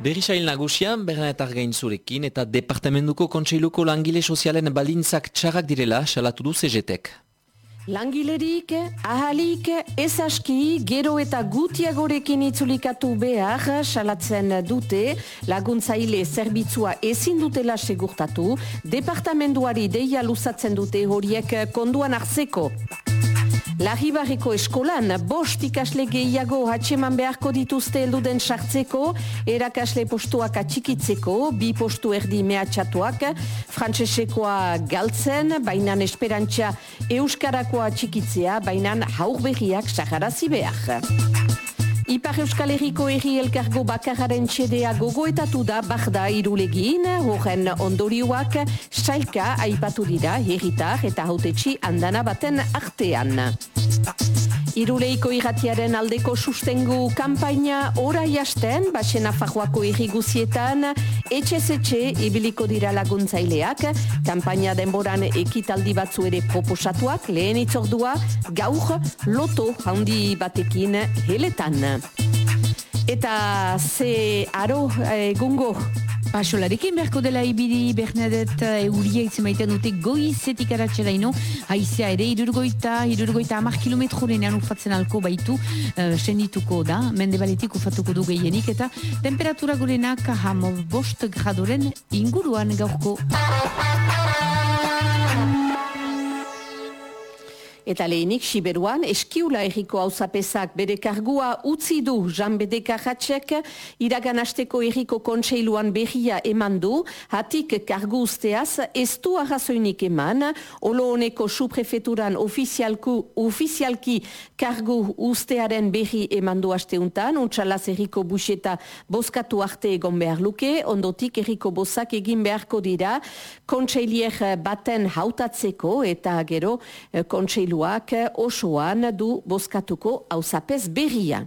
Berrisail nagusian, Bernadette Argain zurekin eta Departamentuko Kontseiluko Langile Sozialen balintzak txarrak direla salatu du CGTek. Langilerik, ahalik, ez aski, gero eta gutiagorekin itzulikatu behar salatzen dute, laguntzaile zerbitzua ezin dutela segurtatu, departamentuari deia luzatzen dute horiek konduan hartzeko. Lahibarriko eskolan, bost ikasle gehiago hatxeman beharko dituzte elduden sartzeko, erakasle postuak atxikitzeko, bi postu erdi mehatxatuak, frantsesekoa galtzen, bainan esperantza euskarakoa atxikitzea, bainan haur behiak saharazi behar. Ipar Euskal Herriko erri elkargo bakararen txedea gogoetatu da barda irulegin, horren ondorioak sailka aipatu dira herritar eta hautetxi andana baten artean. Iruleiko irratiaren aldeko sustengu kampaina ora jasten, basena fajoako irriguzietan, etxe-etxe ibiliko dira laguntzaileak, kampaina denboran ekitaldi batzu ere proposatuak, lehen itzordua, gaur loto handi batekin heletan. Eta ze aro egungo Pasolarekin berko dela ibili Bernadette euria itzen maiten dute goizetik aratxera ino, haizea ere irurgoita, irurgoita amar kilometro lehenan ufatzen alko baitu uh, sendituko da, mende baletik ufatuko du gehienik, eta temperatura gorenak hamo bost gradoren inguruan gaurko. Eta lehenik, Siberuan, eskiula erriko hauzapezak bere kargua utzi du. Jean Bedeka Hatxek, iragan asteko erriko kontseiluan berria eman du, hatik kargu usteaz, ez du arrazoinik eman, olo honeko suprefeturan ofizialki kargu ustearen berri eman du asteuntan, untsalaz erriko buseta boskatu arte egon behar luke, ondotik erriko bosak egin beharko dira, kontseilier baten hautatzeko, eta gero eh, kontseilu osoan du boskatuko hauzapez berria.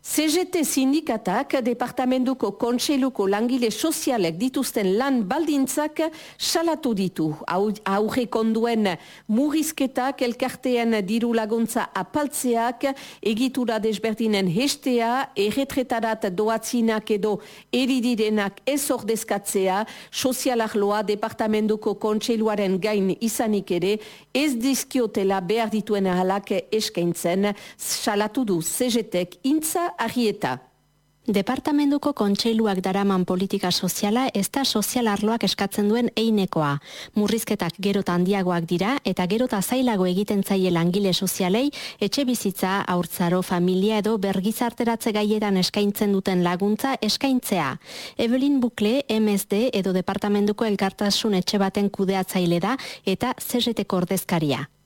CGT sindikatak departamentuko kontseiluko langile sozialek dituzten lan baldintzak salatu ditu. Aurre konduen murrizketak elkartean diru laguntza apaltzeak egitura desberdinen hestea, erretretarat doatzinak edo eridirenak ez ordezkatzea, sozialarloa departamentuko kontseiluaren gain izanik ere ez dizkiotela behar dituen ahalak eskaintzen salatu du CGTek intza Arrieta. Departamentuko kontseiluak daraman politika soziala ez da sozial arloak eskatzen duen einekoa. Murrizketak gerota handiagoak dira eta gerota zailago egiten zaie langile sozialei etxe bizitza, aurtzaro, familia edo bergizarteratze gaietan eskaintzen duten laguntza eskaintzea. Evelyn Bukle, MSD edo Departamentuko elkartasun etxe baten kudeatzaile da eta zerreteko ordezkaria.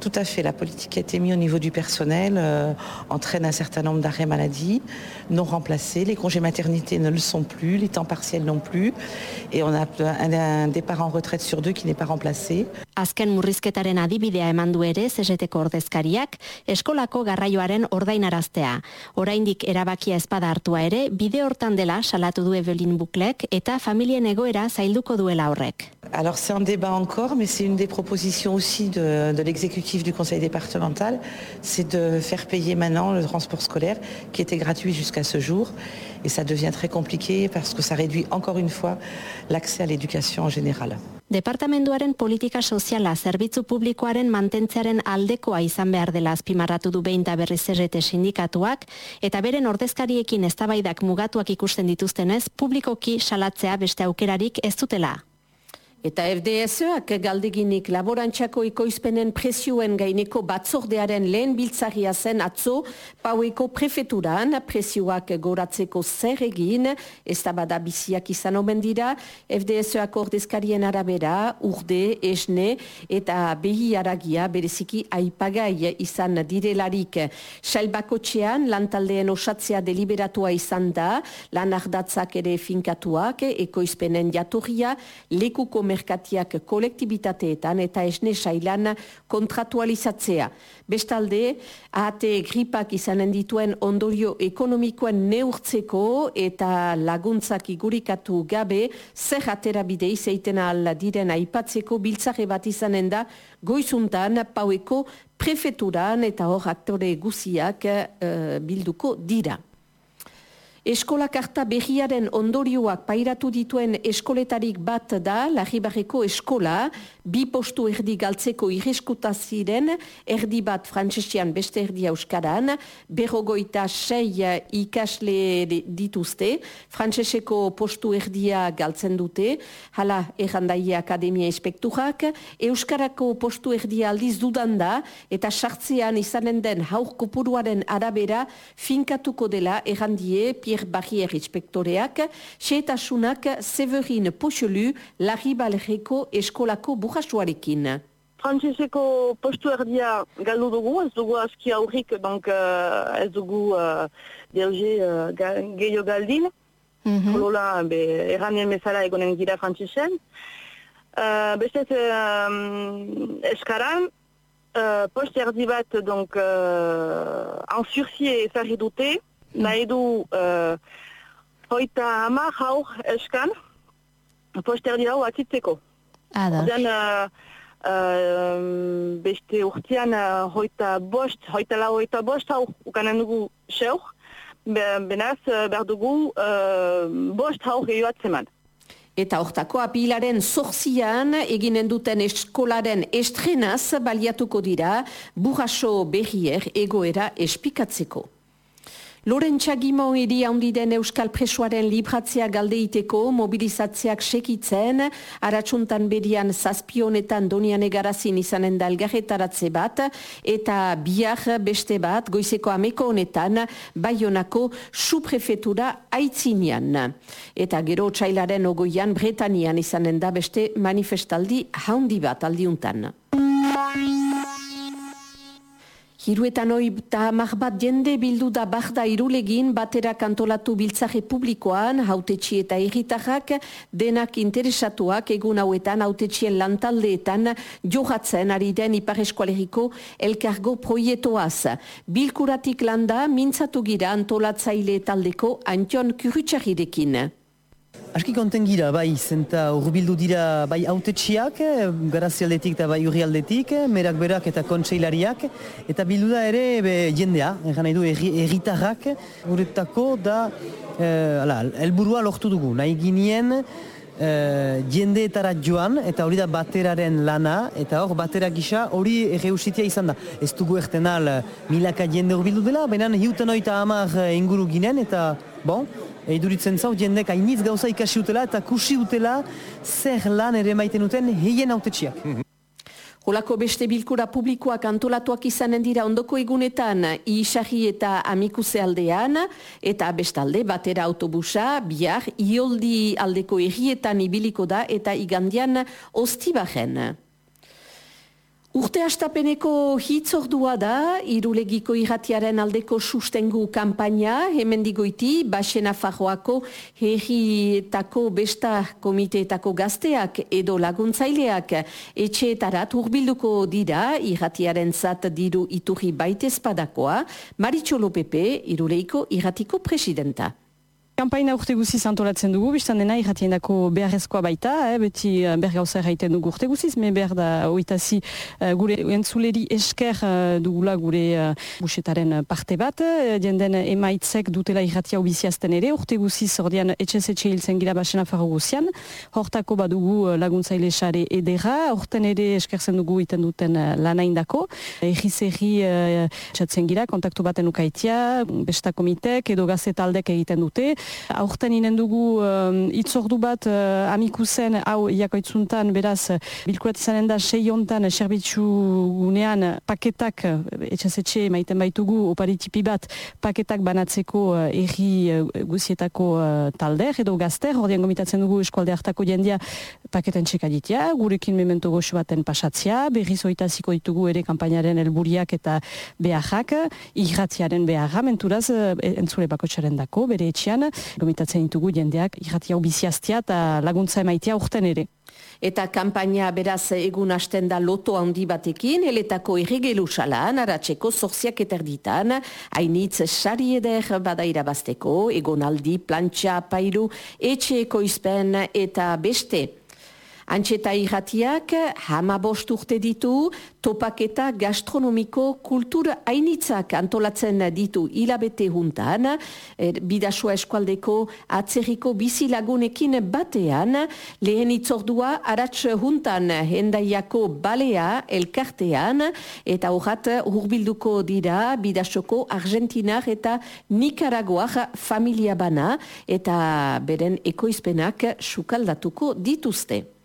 Tout à fait. La politique qui a été mise au niveau du personnel euh, entraîne un certain nombre d'arrêts maladie non remplacés. Les congés maternité ne le sont plus, les temps partiels non plus. Et on a un, un départ en retraite sur deux qui n'est pas remplacé. Alors c'est un débat encore, mais c'est une des propositions aussi de l'exécutif du conseil départemental, c'est de faire payer maintenant le transport scolaire qui était gratuit jusqu'à ce jour. Et ça devient très compliqué parce que ça réduit encore une fois l'accès à l'éducation en général. Departamentuaren politika soziala zerbitzu publikoaren mantentzearen aldekoa izan behar dela azpimarratu du behin da berriz errete sindikatuak, eta beren ordezkariekin eztabaidak mugatuak ikusten dituztenez, publikoki salatzea beste aukerarik ez dutela. Eta FDS-ak galdeginik laborantxako ekoizpenen presioen gaineko batzordearen lehen biltzaria zen atzo paueko prefeturan. Presioak goratzeko zer egin, ez da bada biziak izan omen dira, FDS-ak ordezkarien arabera, urde, esne eta behi aragia bereziki aipagai izan direlarik. Sailbako txean, lantaldeen osatzea deliberatua izan da, lan ardatzak ere finkatuak, ekoizpenen jatorria, lekuko merkatiak kolektibitateetan eta esne sailan kontratualizatzea. Bestalde, ahate gripak izanen dituen ondorio ekonomikoen neurtzeko eta laguntzak igurikatu gabe zer atera bide izaiten al diren aipatzeko biltzare bat izanen da goizuntan paueko prefeturan eta hor aktore guziak uh, bilduko dira. Eskola karta berriaren ondorioak pairatu dituen eskoletarik bat da, Larribarreko eskola, bi postu erdi galtzeko irreskuta ziren, erdi bat frantzesian beste erdi euskaran, berrogoita sei ikasle dituzte, frantzeseko postu erdia galtzen dute, hala errandaie akademia espekturak, euskarako postu erdia aldiz dudan da, eta sartzean izanen den haur kopuruaren arabera finkatuko dela errandie, Pierre Barrier inspektoreak, xeetasunak Severin Pochelu, Larri Balerreko eskolako burrasuarekin. Frantzeseko postu erdia galdu dugu, ez dugu aski aurrik, donc uh, ez dugu uh, delge uh, gehiago galdin. Mm -hmm. Lola, be, erranien mesala egonen gira frantzesen. Uh, Beste um, eskaran, uh, post erdi bat, donc, uh, en sursie ezarri dute, nahi du uh, hoita ama jaur eskan poster dira hau atzitzeko. Ada. Odean, uh, uh, beste urtean uh, hoita bost, hoita lau hoita bost hau ukanen dugu seur, benaz behar dugu uh, bost hau gehiu atzeman. Eta hortako apilaren zorzian eginen duten eskolaren estrenaz baliatuko dira burraso berrier egoera espikatzeko. Lorentza Gimo iri den Euskal Presoaren libratzea galdeiteko mobilizatzeak sekitzen, aratsuntan berian zazpionetan donian egarazin izanen da elgarretaratze bat, eta biar beste bat goizeko ameko honetan baionako suprefetura aitzinian. Eta gero txailaren ogoian Bretanian izanen da beste manifestaldi haundi bat aldiuntan. Hiruetan hoi eta bat jende bildu da bahda irulegin batera kantolatu biltzare publikoan, hautetxi eta erritarrak, denak interesatuak egun hauetan hautetxien lantaldeetan johatzen ari den Ipar Eskualeriko elkargo proietoaz. Bilkuratik landa, mintzatu gira antolatzaile taldeko Antion Kurutxarrirekin. Aski konten gira, bai, zenta urbildu dira bai autetxiak, garazialdetik eta bai urrialdetik, merak berak eta kontseilariak, eta bildu da ere be, jendea, egan nahi du erritarrak, guretako da, eh, ala, elburua lortu dugu, nahi ginien, Uh, jendeetara joan, eta hori da bateraren lana, eta hor batera gisa hori erreusitia izan da. Ez dugu erten al milaka jende urbildu dela, baina hiuten oita amar inguru ginen, eta bon, Eiduritzen zau, jendek hainitz gauza ikasi utela eta kusi utela zer lan ere maiten uten heien autetxiak. Holako beste bilkura publikoak antolatuak izanen dira ondoko egunetan isarri eta amikuse aldean, eta bestalde batera autobusa, biar, ioldi aldeko errietan ibiliko da eta igandian ostibaren. Urte astapeneko hitzordua da, irulegiko irratiaren aldeko sustengu kampaina, hemen digoiti, Baxena Fajoako herrietako besta komiteetako gazteak edo laguntzaileak etxeetarat urbilduko dira, irratiaren zat diru iturri baitezpadakoa, Maritxolo Pepe, iruleiko irratiko presidenta. Kampaina urte guziz antolatzen dugu, biztan dena irratien dako beharrezkoa baita, eh, beti uh, behar gauza erraiten dugu urte guziz, me behar da oitazi uh, gure entzuleri esker uh, dugula gure uh, busetaren parte bat, uh, jenden emaitzek dutela irratia ubiziazten ere, urte guziz ordean etxez etxe hiltzen gira basena farro guzian, hortako badugu laguntzaile sare edera, horten ere eskerzen dugu iten duten uh, lanain dako, egiz egi uh, txatzen gira, kontaktu baten ukaitia, besta komitek edo gazetaldek egiten dute, Aurten inen dugu um, itzordu bat uh, amikuzen hau iakoitzuntan beraz bilkurat izanen da sei hontan serbitzu gunean paketak etxazetxe maiten baitugu oparitipi bat paketak banatzeko uh, erri uh, guzietako uh, talder edo gazter, ordean gomitatzen dugu eskualde hartako jendia paketen txekaditia, gurekin memento goxu baten pasatzia, berriz oitaziko ditugu ere kampainaren helburiak eta beharrak, irratiaren beharra, menturaz entzule bakotxaren dako, bere etxean, gomitatzen ditugu jendeak irrati hau biziaztia eta laguntza emaitia urten ere. Eta kampaina beraz egun hasten da loto handi batekin, eletako erregelu salan, aratzeko zorziak eterditan, hainitz sari eder bada irabazteko, egonaldi, plantxa, pairu, etxe ekoizpen eta beste. Antxeta irratiak hama urte ditu, topaketa gastronomiko kultur hainitzak antolatzen ditu hilabete juntan, er, bidasua eskualdeko atzerriko bizilagunekin batean, lehen itzordua aratz juntan hendaiako balea elkartean, eta horat hurbilduko dira bidasoko Argentinar eta Nicaraguar familia bana, eta beren ekoizpenak sukaldatuko dituzte.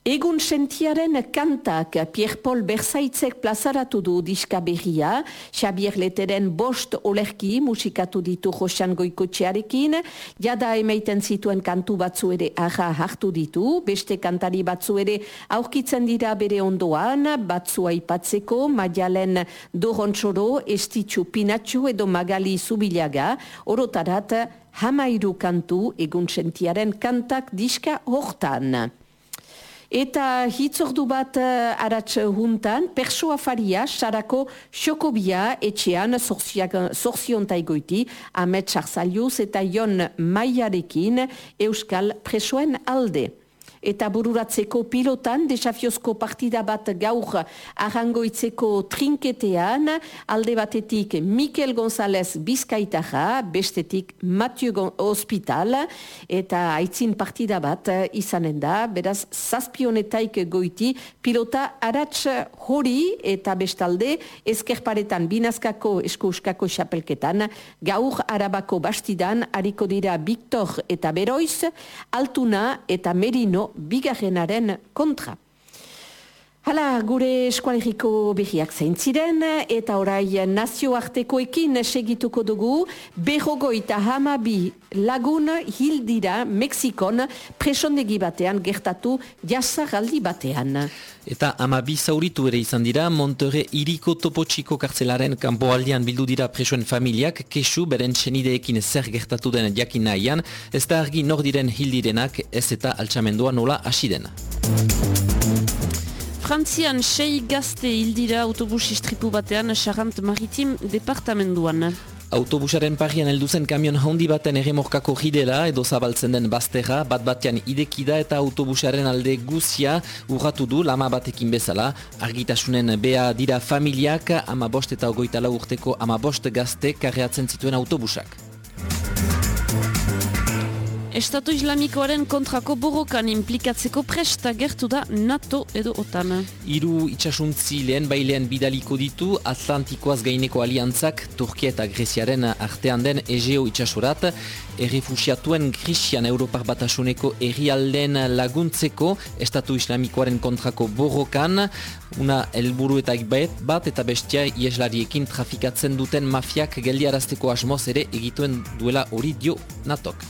Egun sentiaren kantak Pierre-Paul Bersaitzek plazaratu du diska berria, Xabier Leteren bost olerki musikatu ditu Josan Goikotxearekin, jada emaiten zituen kantu batzu ere aha hartu ditu, beste kantari batzu ere aurkitzen dira bere ondoan, batzu aipatzeko, Madialen Dorontxoro, Estitxu Pinatxu edo Magali Zubilaga, orotarat hamairu kantu egun sentiaren kantak diska hortan. Eta hitzordu bat uh, aratz juntan, persoa faria, sarako xokobia etxean zorziontaigoiti, amet sarzaliuz eta jon maiarekin euskal presoen alde eta bururatzeko pilotan desafiozko partida bat gaur arrangoitzeko trinketean. Alde batetik Mikel González Bizkaitaja, bestetik Mathieu Hospital. Eta aitzin partida bat izanen da, beraz zazpionetaik goiti pilota aratz hori eta bestalde ezkerparetan binazkako eskouskako xapelketan. Gaur arabako bastidan hariko dira Victor eta Beroiz, Altuna eta Merino bigarrenaren kontra. Hala, gure eskualeriko behiak zein ziren, eta orai nazioartekoekin segituko dugu, berrogo eta hamabi lagun hildira Mexikon presondegi batean gertatu jasaraldi batean. Eta hamabi zauritu ere izan dira, Monterre iriko topotxiko kartzelaren kanpoaldian bildu dira presoen familiak, kesu beren txenideekin zer gertatu den jakin nahian, ez da argi nordiren hildirenak ez eta altxamendua nola asiden. Frantzian sei gazte hildira autobus istripu batean Charant Maritim departamenduan. Autobusaren parian helduzen kamion handi baten erremorkako jidela edo zabaltzen den bazterra, bat batean idekida eta autobusaren alde guzia urratu du lama batekin bezala. Argitasunen bea dira familiak, ama bost eta ogoitala urteko ama bost gazte karreatzen zituen autobusak. Estatu Islamikoaren kontrako borrokan implikatzeko presta gertu da NATO edo OTAN. Hiru itxasuntzi lehen bailean bidaliko ditu Atlantikoaz gaineko aliantzak Turkia eta Greziaren artean den Egeo itxasurat errefusiatuen Grisian Europar Batasuneko errialden laguntzeko Estatu Islamikoaren kontrako borrokan una helburuetak bat eta bestia ieslariekin trafikatzen duten mafiak geldiarazteko asmoz ere egituen duela hori dio NATOk.